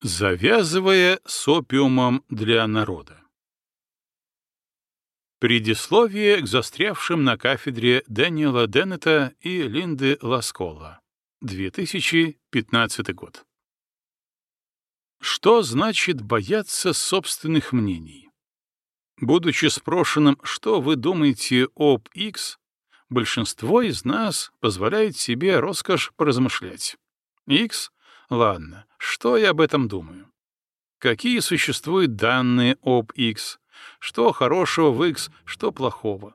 Завязывая с опиумом для народа. Предисловие к застрявшим на кафедре Дэниела Деннета и Линды Ласкола. 2015 год. Что значит бояться собственных мнений? Будучи спрошенным, что вы думаете об X, большинство из нас позволяет себе роскошь поразмышлять. X Ладно, что я об этом думаю? Какие существуют данные об X? Что хорошего в X, что плохого?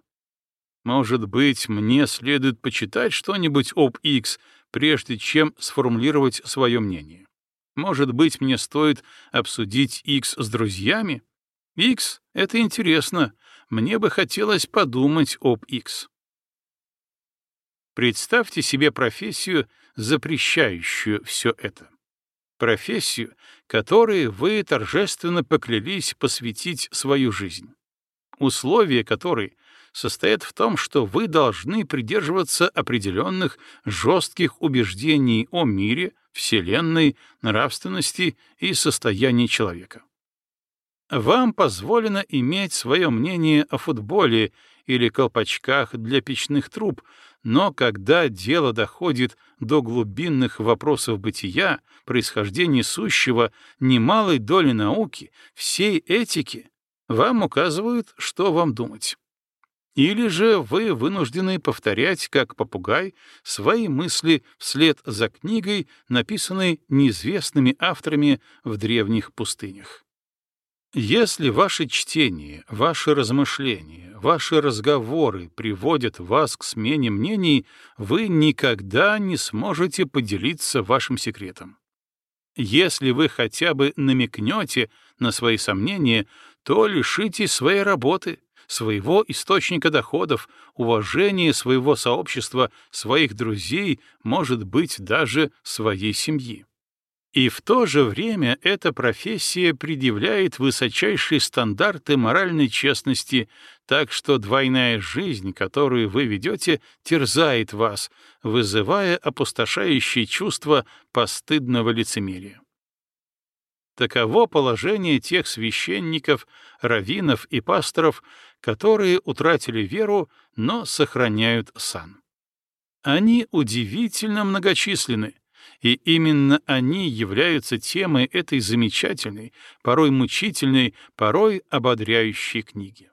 Может быть, мне следует почитать что-нибудь об X, прежде чем сформулировать свое мнение? Может быть, мне стоит обсудить X с друзьями? X — это интересно. Мне бы хотелось подумать об X. Представьте себе профессию, запрещающую все это. Профессию, которой вы торжественно поклялись посвятить свою жизнь. Условия которой состоят в том, что вы должны придерживаться определенных жестких убеждений о мире, Вселенной, нравственности и состоянии человека. Вам позволено иметь свое мнение о футболе или колпачках для печных труб, но когда дело доходит до глубинных вопросов бытия, происхождения сущего, немалой доли науки, всей этики, вам указывают, что вам думать. Или же вы вынуждены повторять, как попугай, свои мысли вслед за книгой, написанной неизвестными авторами в древних пустынях. Если ваше чтение, ваши размышления, ваши разговоры приводят вас к смене мнений, вы никогда не сможете поделиться вашим секретом. Если вы хотя бы намекнете на свои сомнения, то лишитесь своей работы, своего источника доходов, уважения своего сообщества, своих друзей, может быть, даже своей семьи. И в то же время эта профессия предъявляет высочайшие стандарты моральной честности, так что двойная жизнь, которую вы ведете, терзает вас, вызывая опустошающее чувство постыдного лицемерия. Таково положение тех священников, раввинов и пасторов, которые утратили веру, но сохраняют сан. Они удивительно многочисленны, и именно они являются темой этой замечательной, порой мучительной, порой ободряющей книги.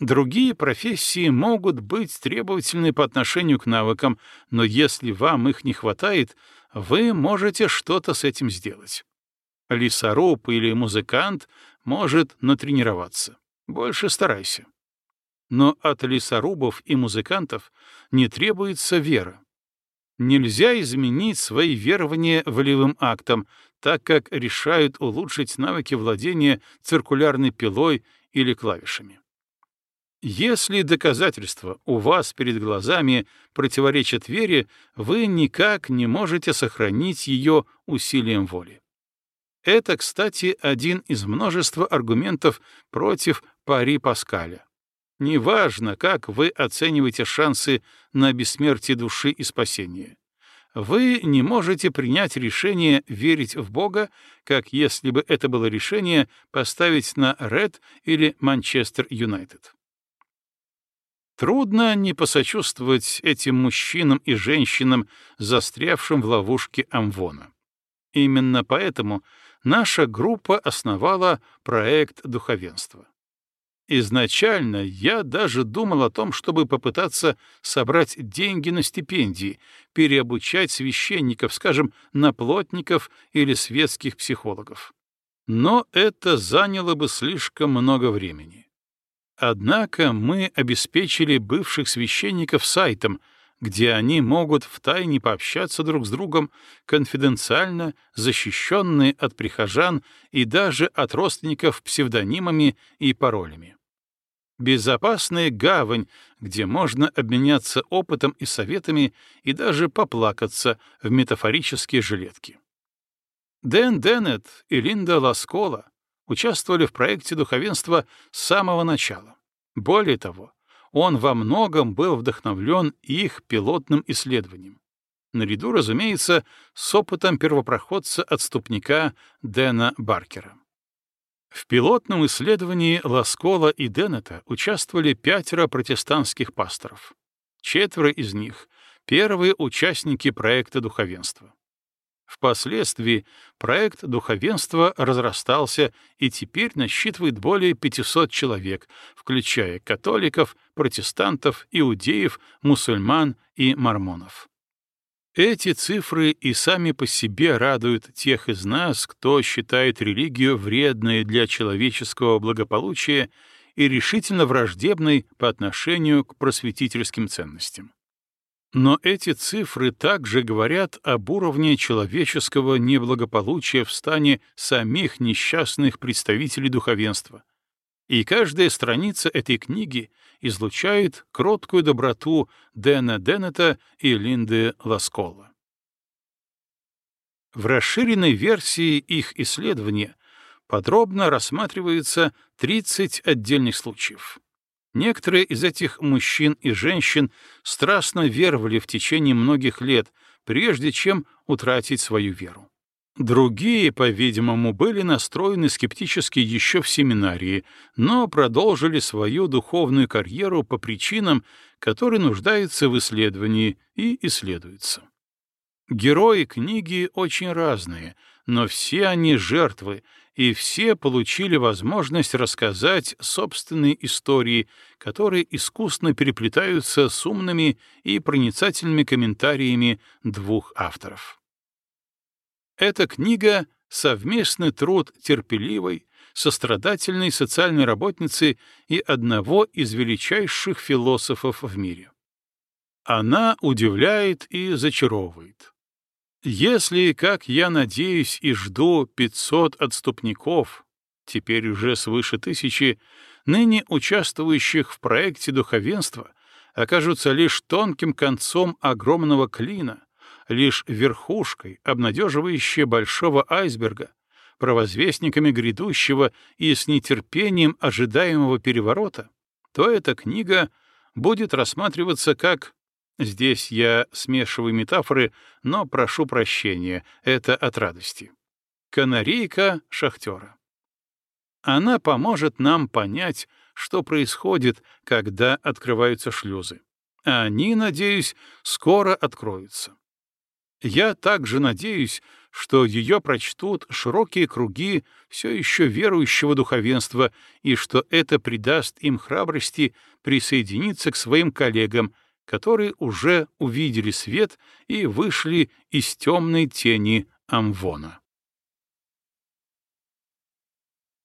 Другие профессии могут быть требовательны по отношению к навыкам, но если вам их не хватает, вы можете что-то с этим сделать. Лесоруб или музыкант может натренироваться. Больше старайся. Но от лесорубов и музыкантов не требуется вера. Нельзя изменить свои верования волевым актом, так как решают улучшить навыки владения циркулярной пилой или клавишами. Если доказательства у вас перед глазами противоречат вере, вы никак не можете сохранить ее усилием воли. Это, кстати, один из множества аргументов против пари Паскаля. Неважно, как вы оцениваете шансы на бессмертие души и спасение. Вы не можете принять решение верить в Бога, как если бы это было решение поставить на Ред или Манчестер Юнайтед. Трудно не посочувствовать этим мужчинам и женщинам, застрявшим в ловушке Амвона. Именно поэтому наша группа основала проект духовенства. Изначально я даже думал о том, чтобы попытаться собрать деньги на стипендии, переобучать священников, скажем, на плотников или светских психологов. Но это заняло бы слишком много времени. Однако мы обеспечили бывших священников сайтом, где они могут втайне пообщаться друг с другом, конфиденциально, защищенные от прихожан и даже от родственников псевдонимами и паролями. Безопасная гавань, где можно обменяться опытом и советами и даже поплакаться в метафорические жилетки. Дэн Деннет и Линда Ласкола участвовали в проекте духовенства с самого начала. Более того, он во многом был вдохновлен их пилотным исследованием. наряду, разумеется, с опытом первопроходца-отступника Дэна Баркера. В пилотном исследовании Ласкола и Деннета участвовали пятеро протестантских пасторов. Четверо из них — первые участники проекта духовенства. Впоследствии проект духовенства разрастался и теперь насчитывает более 500 человек, включая католиков, протестантов, иудеев, мусульман и мормонов. Эти цифры и сами по себе радуют тех из нас, кто считает религию вредной для человеческого благополучия и решительно враждебной по отношению к просветительским ценностям. Но эти цифры также говорят об уровне человеческого неблагополучия в стане самих несчастных представителей духовенства. И каждая страница этой книги излучает кроткую доброту Дэна Деннета и Линды Ласкола. В расширенной версии их исследования подробно рассматривается 30 отдельных случаев. Некоторые из этих мужчин и женщин страстно веровали в течение многих лет, прежде чем утратить свою веру. Другие, по-видимому, были настроены скептически еще в семинарии, но продолжили свою духовную карьеру по причинам, которые нуждаются в исследовании и исследуются. Герои книги очень разные, но все они жертвы, и все получили возможность рассказать собственные истории, которые искусно переплетаются с умными и проницательными комментариями двух авторов. Эта книга — совместный труд терпеливой, сострадательной социальной работницы и одного из величайших философов в мире. Она удивляет и зачаровывает. Если, как я надеюсь и жду, 500 отступников, теперь уже свыше тысячи, ныне участвующих в проекте духовенства, окажутся лишь тонким концом огромного клина, лишь верхушкой, обнадеживающей большого айсберга, провозвестниками грядущего и с нетерпением ожидаемого переворота, то эта книга будет рассматриваться как Здесь я смешиваю метафоры, но прошу прощения, это от радости. Канарейка шахтера. Она поможет нам понять, что происходит, когда открываются шлюзы. Они, надеюсь, скоро откроются. Я также надеюсь, что ее прочтут широкие круги все еще верующего духовенства и что это придаст им храбрости присоединиться к своим коллегам, которые уже увидели свет и вышли из темной тени Амвона.